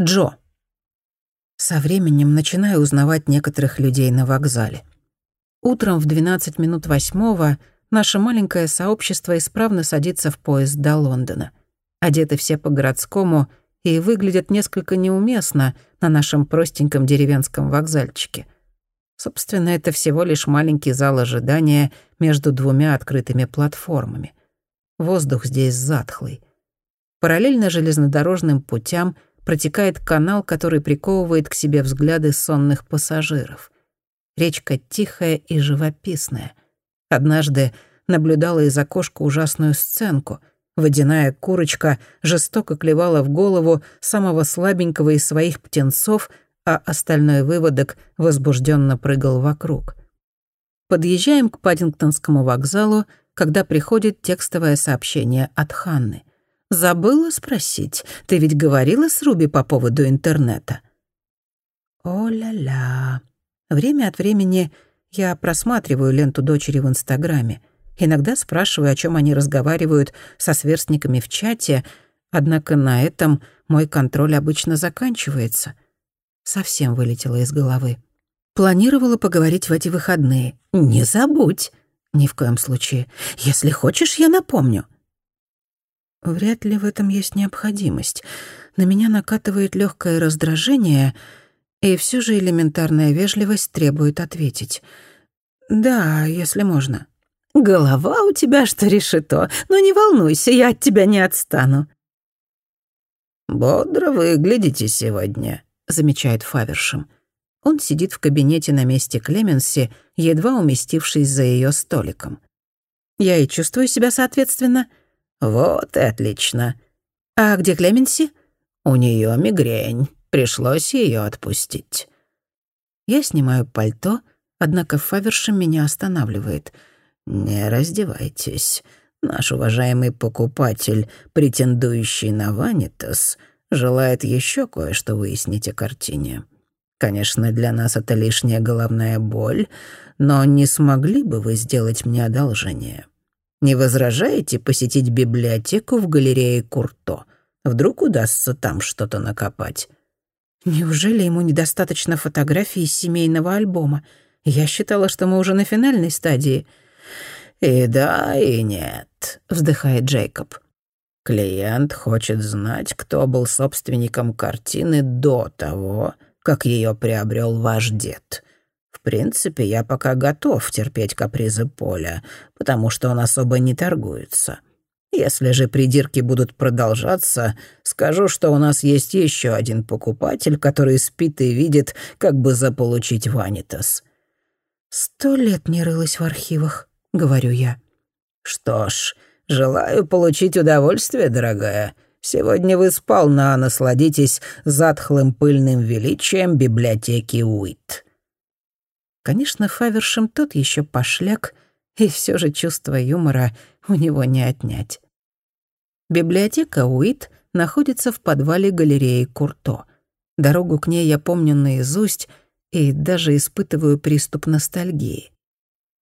Джо. Со временем начинаю узнавать некоторых людей на вокзале. Утром в 12 минут восьмого наше маленькое сообщество исправно садится в поезд до Лондона. Одеты все по-городскому и выглядят несколько неуместно на нашем простеньком деревенском вокзальчике. Собственно, это всего лишь маленький зал ожидания между двумя открытыми платформами. Воздух здесь затхлый. Параллельно железнодорожным путям протекает канал, который приковывает к себе взгляды сонных пассажиров. Речка тихая и живописная. Однажды наблюдала из окошка ужасную сценку. Водяная курочка жестоко клевала в голову самого слабенького из своих птенцов, а остальной выводок возбужденно прыгал вокруг. Подъезжаем к Паддингтонскому вокзалу, когда приходит текстовое сообщение от Ханны — Забыла спросить, ты ведь говорила с Руби по поводу интернета? О-ля-ля. Время от времени я просматриваю ленту дочери в Инстаграме. Иногда спрашиваю, о чем они разговаривают со сверстниками в чате, однако на этом мой контроль обычно заканчивается. Совсем вылетело из головы. Планировала поговорить в эти выходные. Не забудь. Ни в коем случае. Если хочешь, я напомню. Вряд ли в этом есть необходимость. На меня накатывает легкое раздражение, и все же элементарная вежливость требует ответить. «Да, если можно». «Голова у тебя что решето, но не волнуйся, я от тебя не отстану». «Бодро выглядите сегодня», — замечает Фавершем. Он сидит в кабинете на месте Клеменси, едва уместившись за ее столиком. Я и чувствую себя соответственно — «Вот и отлично. А где Клеменси?» «У нее мигрень. Пришлось ее отпустить». Я снимаю пальто, однако Фавершем меня останавливает. «Не раздевайтесь. Наш уважаемый покупатель, претендующий на Ванитас, желает еще кое-что выяснить о картине. Конечно, для нас это лишняя головная боль, но не смогли бы вы сделать мне одолжение?» Не возражаете посетить библиотеку в галерее Курто? Вдруг удастся там что-то накопать?» «Неужели ему недостаточно фотографий из семейного альбома? Я считала, что мы уже на финальной стадии». «И да, и нет», — вздыхает Джейкоб. «Клиент хочет знать, кто был собственником картины до того, как ее приобрел ваш дед. В принципе, я пока готов терпеть капризы Поля, потому что он особо не торгуется. Если же придирки будут продолжаться, скажу, что у нас есть еще один покупатель, который спит и видит, как бы заполучить Ванитас. «Сто лет не рылась в архивах», — говорю я. «Что ж, желаю получить удовольствие, дорогая. Сегодня вы сполна насладитесь затхлым пыльным величием библиотеки Уит». Конечно, Фавершем тот еще пошляк, и все же чувство юмора у него не отнять. Библиотека Уит находится в подвале галереи Курто. Дорогу к ней я помню наизусть и даже испытываю приступ ностальгии.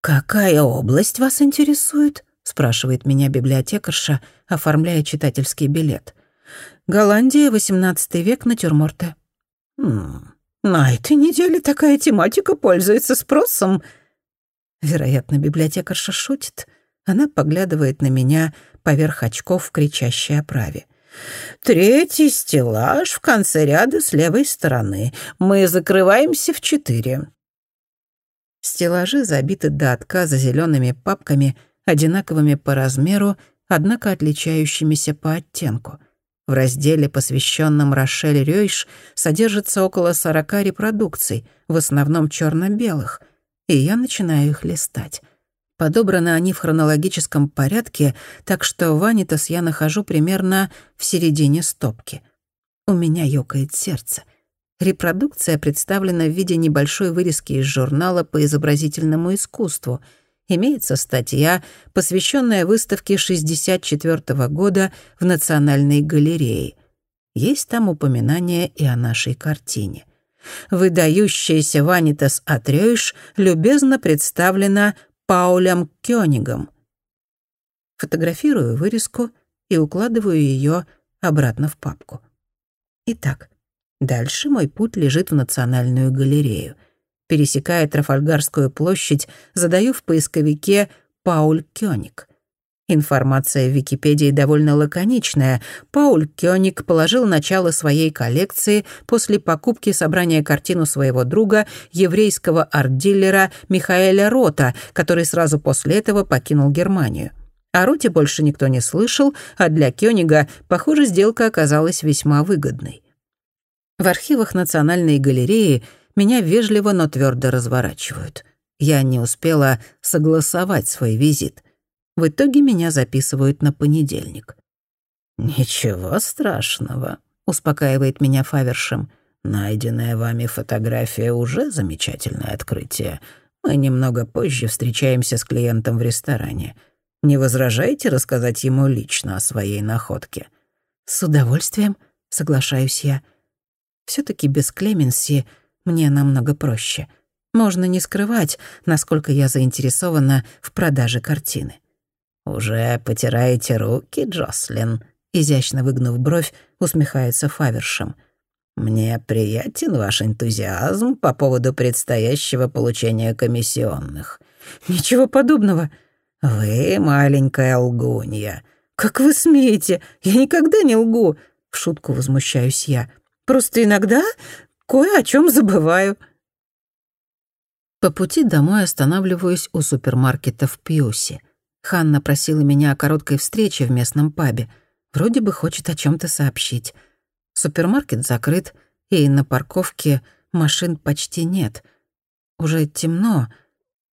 «Какая область вас интересует?» — спрашивает меня библиотекарша, оформляя читательский билет. «Голландия, XVIII век, натюрморты». «Хм, на этой неделе такая тематика пользуется спросом. Вероятно, библиотекарша шутит. Она поглядывает на меня поверх очков в кричащей оправе. «Третий стеллаж в конце ряда с левой стороны. Мы закрываемся в четыре». Стеллажи забиты до отказа зелеными папками, одинаковыми по размеру, однако отличающимися по оттенку — в разделе, посвященном Рошель Рёйш, содержится около сорока репродукций, в основном черно белых и я начинаю их листать. Подобраны они в хронологическом порядке, так что Ванитас я нахожу примерно в середине стопки. У меня ёкает сердце. Репродукция представлена в виде небольшой вырезки из журнала по изобразительному искусству — имеется статья, посвященная выставке 64 года в Национальной галерее. Есть там упоминание и о нашей картине. Выдающаяся Ванитас Атрёйш любезно представлена Паулем Кёнигом. Фотографирую вырезку и укладываю ее обратно в папку. Итак, Дальше мой путь лежит в Национальную галерею. Пересекая Трафальгарскую площадь, задаю в поисковике «Пауль Кёник». Информация в Википедии довольно лаконичная. Пауль Кёник положил начало своей коллекции после покупки собрания картину своего друга, еврейского арт-дилера Михаэля Рота, который сразу после этого покинул Германию. О Роте больше никто не слышал, а для Кёнига, похоже, сделка оказалась весьма выгодной. В архивах Национальной галереи меня вежливо, но твердо разворачивают. Я не успела согласовать свой визит — в итоге меня записывают на понедельник. «Ничего страшного», — успокаивает меня Фавершем. «Найденная вами фотография уже замечательное открытие. Мы немного позже встречаемся с клиентом в ресторане. Не возражаете рассказать ему лично о своей находке?» «С удовольствием», — соглашаюсь я. все таки без Клеменси мне намного проще. Можно не скрывать, насколько я заинтересована в продаже картины. «Уже потираете руки, Джослин?» Изящно выгнув бровь, усмехается Фавершем. «Мне приятен ваш энтузиазм по поводу предстоящего получения комиссионных». «Ничего подобного». «Вы маленькая лгунья». «Как вы смеете? Я никогда не лгу!» В шутку возмущаюсь я. «Просто иногда кое о чем забываю». По пути домой останавливаюсь у супермаркета в Пьюсе. Ханна просила меня о короткой встрече в местном пабе. Вроде бы хочет о чем то сообщить. Супермаркет закрыт, и на парковке машин почти нет. Уже темно,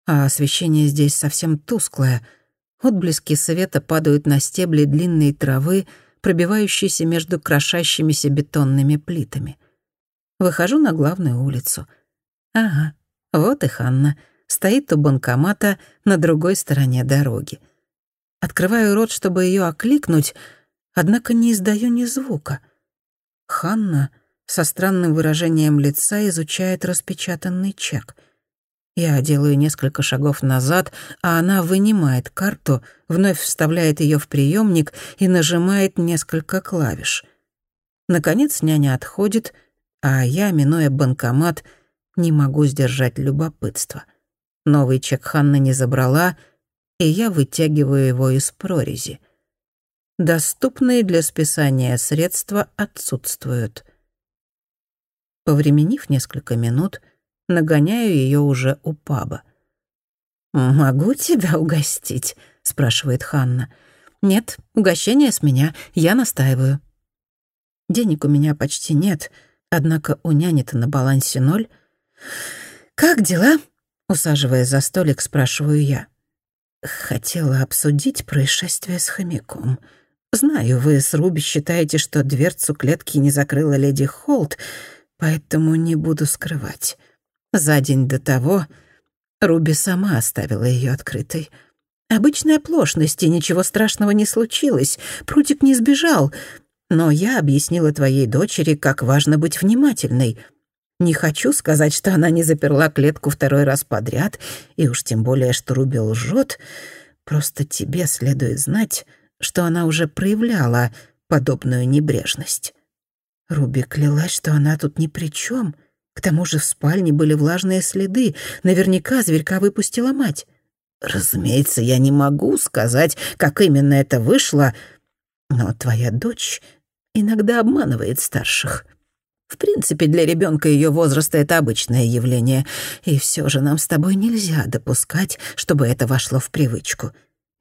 а освещение здесь совсем тусклое. Отблески света падают на стебли длинной травы, пробивающиеся между крошащимися бетонными плитами. Выхожу на главную улицу. Ага, вот и Ханна — стоит у банкомата на другой стороне дороги. Открываю рот, чтобы ее окликнуть, однако не издаю ни звука. Ханна со странным выражением лица изучает распечатанный чек. Я делаю несколько шагов назад, а она вынимает карту, вновь вставляет ее в приемник и нажимает несколько клавиш. Наконец няня отходит, а я, минуя банкомат, не могу сдержать любопытство — Новый чек Ханна не забрала, и я вытягиваю его из прорези. Доступные для списания средства отсутствуют. Повременив несколько минут, нагоняю ее уже у паба. «Могу тебя угостить?» — спрашивает Ханна. «Нет, угощение с меня, я настаиваю». Денег у меня почти нет, однако у няни-то на балансе ноль. «Как дела?» Усаживая за столик, спрашиваю я. «Хотела обсудить происшествие с хомяком. Знаю, вы с Руби считаете, что дверцу клетки не закрыла леди Холт, поэтому не буду скрывать. За день до того Руби сама оставила ее открытой. Обычная оплошность, и ничего страшного не случилось. Прутик не сбежал. Но я объяснила твоей дочери, как важно быть внимательной — не хочу сказать, что она не заперла клетку второй раз подряд, и уж тем более, что Руби лжет. Просто тебе следует знать, что она уже проявляла подобную небрежность. Руби клялась, что она тут ни при чем. К тому же в спальне были влажные следы. Наверняка зверька выпустила мать. Разумеется, я не могу сказать, как именно это вышло, но твоя дочь иногда обманывает старших. В принципе, для ребенка ее возраста это обычное явление. И все же нам с тобой нельзя допускать, чтобы это вошло в привычку.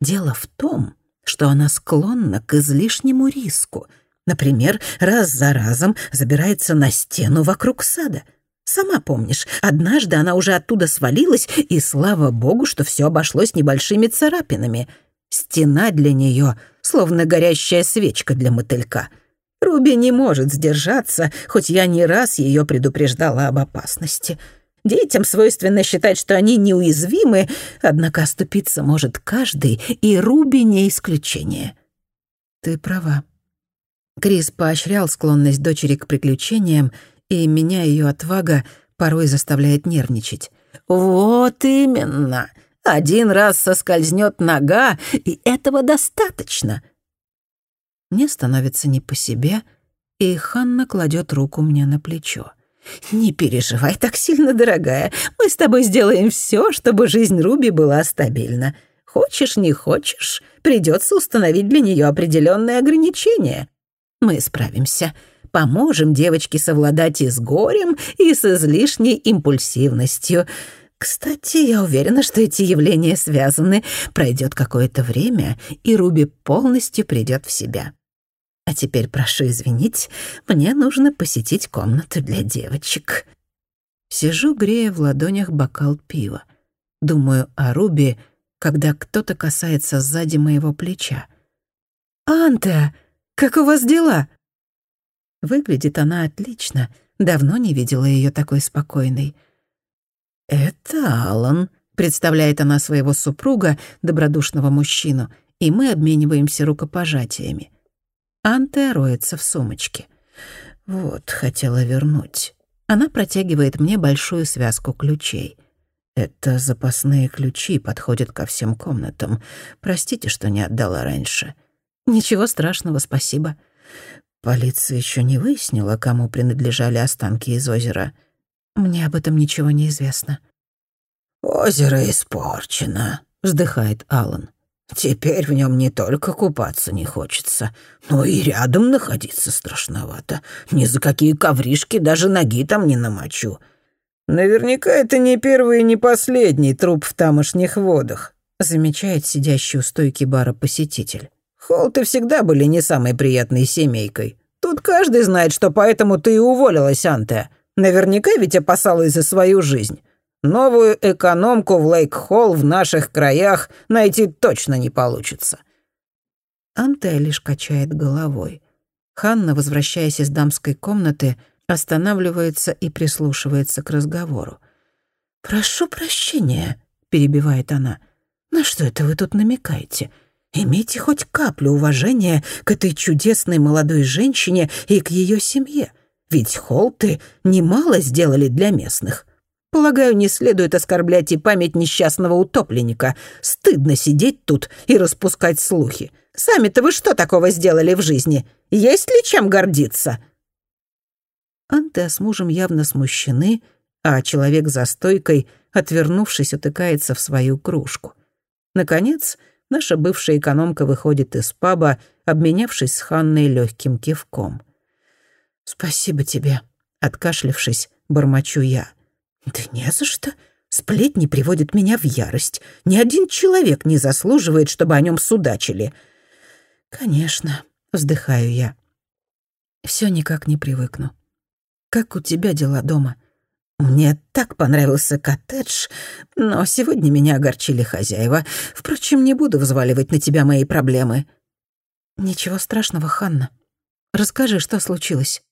Дело в том, что она склонна к излишнему риску. Например, раз за разом забирается на стену вокруг сада. Сама помнишь, однажды она уже оттуда свалилась, и слава богу, что все обошлось небольшими царапинами. Стена для нее словно горящая свечка для мотылька — Руби не может сдержаться, хоть я не раз ее предупреждала об опасности. Детям свойственно считать, что они неуязвимы, однако оступиться может каждый, и Руби не исключение. Ты права. Крис поощрял склонность дочери к приключениям, и меня ее отвага порой заставляет нервничать. «Вот именно! Один раз соскользнет нога, и этого достаточно!» Мне становится не по себе, и Ханна кладет руку мне на плечо. «Не переживай так сильно, дорогая. Мы с тобой сделаем все, чтобы жизнь Руби была стабильна. Хочешь, не хочешь, придется установить для нее определенные ограничения. Мы справимся. Поможем девочке совладать и с горем, и с излишней импульсивностью. Кстати, я уверена, что эти явления связаны. Пройдет какое-то время, и Руби полностью придет в себя. А теперь прошу извинить, мне нужно посетить комнату для девочек. Сижу, грея в ладонях бокал пива. Думаю о Руби, когда кто-то касается сзади моего плеча. «Анта, как у вас дела?» Выглядит она отлично. Давно не видела ее такой спокойной. «Это Алан», — представляет она своего супруга, добродушного мужчину, и мы обмениваемся рукопожатиями. Анте роется в сумочке. «Вот, хотела вернуть». Она протягивает мне большую связку ключей. Это запасные ключи, подходят ко всем комнатам. Простите, что не отдала раньше. Ничего страшного, спасибо. Полиция еще не выяснила, кому принадлежали останки из озера. Мне об этом ничего не известно. «Озеро испорчено», — вздыхает Алан. «Теперь в нем не только купаться не хочется, но и рядом находиться страшновато. Ни за какие ковришки даже ноги там не намочу. «Наверняка это не первый и не последний труп в тамошних водах», замечает сидящий у стойки бара посетитель. «Холты всегда были не самой приятной семейкой. Тут каждый знает, что поэтому ты и уволилась, Анте. Наверняка ведь опасалась за свою жизнь. Новую экономку в Лейк-Холл в наших краях найти точно не получится». Анте лишь качает головой. Ханна, возвращаясь из дамской комнаты, останавливается и прислушивается к разговору. «Прошу прощения», — перебивает она. «На что это вы тут намекаете? Имейте хоть каплю уважения к этой чудесной молодой женщине и к ее семье. Ведь Холты немало сделали для местных. Полагаю, не следует оскорблять и память несчастного утопленника. Стыдно сидеть тут и распускать слухи. Сами-то вы что такого сделали в жизни? Есть ли чем гордиться?» Анте с мужем явно смущены, а человек за стойкой, отвернувшись, утыкается в свою кружку. Наконец, наша бывшая экономка выходит из паба, обменявшись с Ханной легким кивком. «Спасибо тебе», — откашлившись, бормочу я. «Да не за что. Сплетни приводят меня в ярость. Ни один человек не заслуживает, чтобы о нем судачили». «Конечно», — вздыхаю я. Все никак не привыкну. Как у тебя дела дома?» «Мне так понравился коттедж, но сегодня меня огорчили хозяева. Впрочем, не буду взваливать на тебя мои проблемы». «Ничего страшного, Ханна. Расскажи, что случилось?»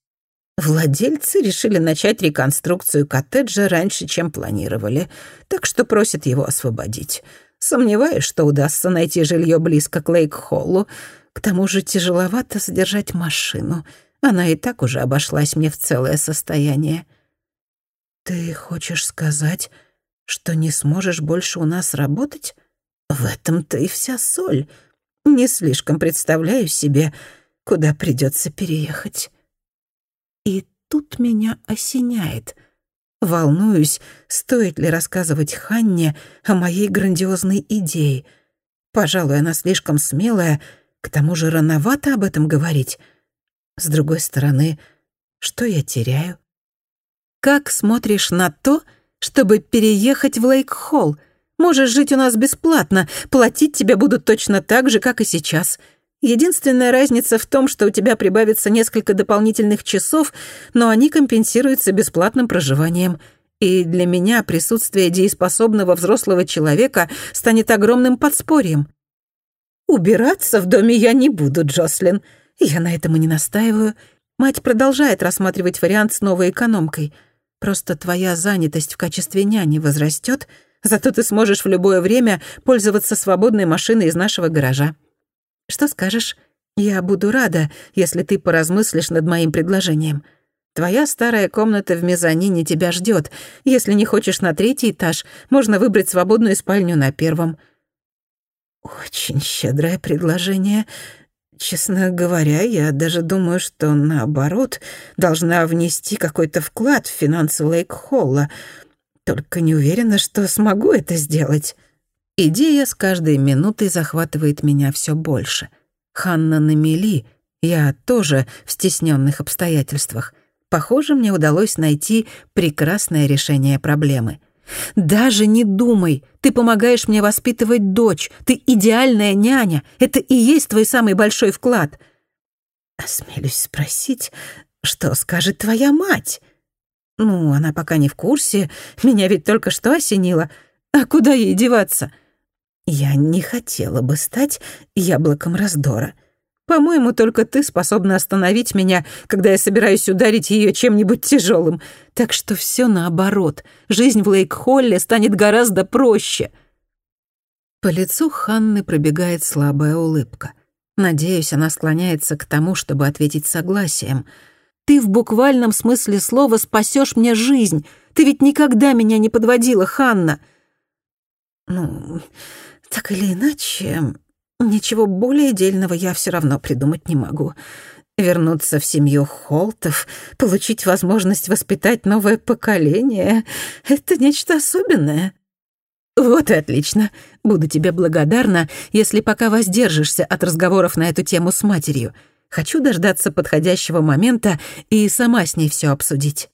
Владельцы решили начать реконструкцию коттеджа раньше, чем планировали, так что просят его освободить. Сомневаюсь, что удастся найти жилье близко к Лейк-Холлу. К тому же тяжеловато содержать машину — она и так уже обошлась мне в целое состояние. Ты хочешь сказать, что не сможешь больше у нас работать? В этом-то и вся соль. Не слишком представляю себе, куда придется переехать. Тут меня осеняет. Волнуюсь, стоит ли рассказывать Ханне о моей грандиозной идее. Пожалуй, она слишком смелая, к тому же рановато об этом говорить. С другой стороны, что я теряю? Как смотришь на то, чтобы переехать в Лейк-Холл? Можешь жить у нас бесплатно, платить тебе будут точно так же, как и сейчас. Единственная разница в том, что у тебя прибавится несколько дополнительных часов, но они компенсируются бесплатным проживанием. И для меня присутствие дееспособного взрослого человека станет огромным подспорьем. Убираться в доме я не буду, Джослин. Я на этом и не настаиваю. Мать продолжает рассматривать вариант с новой экономкой. Просто твоя занятость в качестве няни возрастет, зато ты сможешь в любое время пользоваться свободной машиной из нашего гаража. Что скажешь? Я буду рада, если ты поразмыслишь над моим предложением. Твоя старая комната в мезонине тебя ждет. Если не хочешь на третий этаж, можно выбрать свободную спальню на первом. Очень щедрое предложение. Честно говоря, я даже думаю, что наоборот, должна внести какой-то вклад в финансы Лейк-Холла. Только не уверена, что смогу это сделать. Идея с каждой минутой захватывает меня все больше. Ханна на мели, я тоже в стесненных обстоятельствах. Похоже, мне удалось найти прекрасное решение проблемы. «Даже не думай. Ты помогаешь мне воспитывать дочь. Ты идеальная няня. Это и есть твой самый большой вклад». «Осмелюсь спросить, что скажет твоя мать?» «Ну, она пока не в курсе. Меня ведь только что осенило. А куда ей деваться?» «Я не хотела бы стать яблоком раздора. По-моему, только ты способна остановить меня, когда я собираюсь ударить ее чем-нибудь тяжелым. Так что все наоборот. Жизнь в Лейк-Холле станет гораздо проще. По лицу Ханны пробегает слабая улыбка. Надеюсь, она склоняется к тому, чтобы ответить согласием. Ты в буквальном смысле слова спасешь мне жизнь. Ты ведь никогда меня не подводила, Ханна. Ну, так или иначе, Ничего более дельного я все равно придумать не могу. Вернуться в семью Холтов, получить возможность воспитать новое поколение — это нечто особенное. Вот и отлично. Буду тебе благодарна, если пока воздержишься от разговоров на эту тему с матерью. Хочу дождаться подходящего момента и сама с ней все обсудить.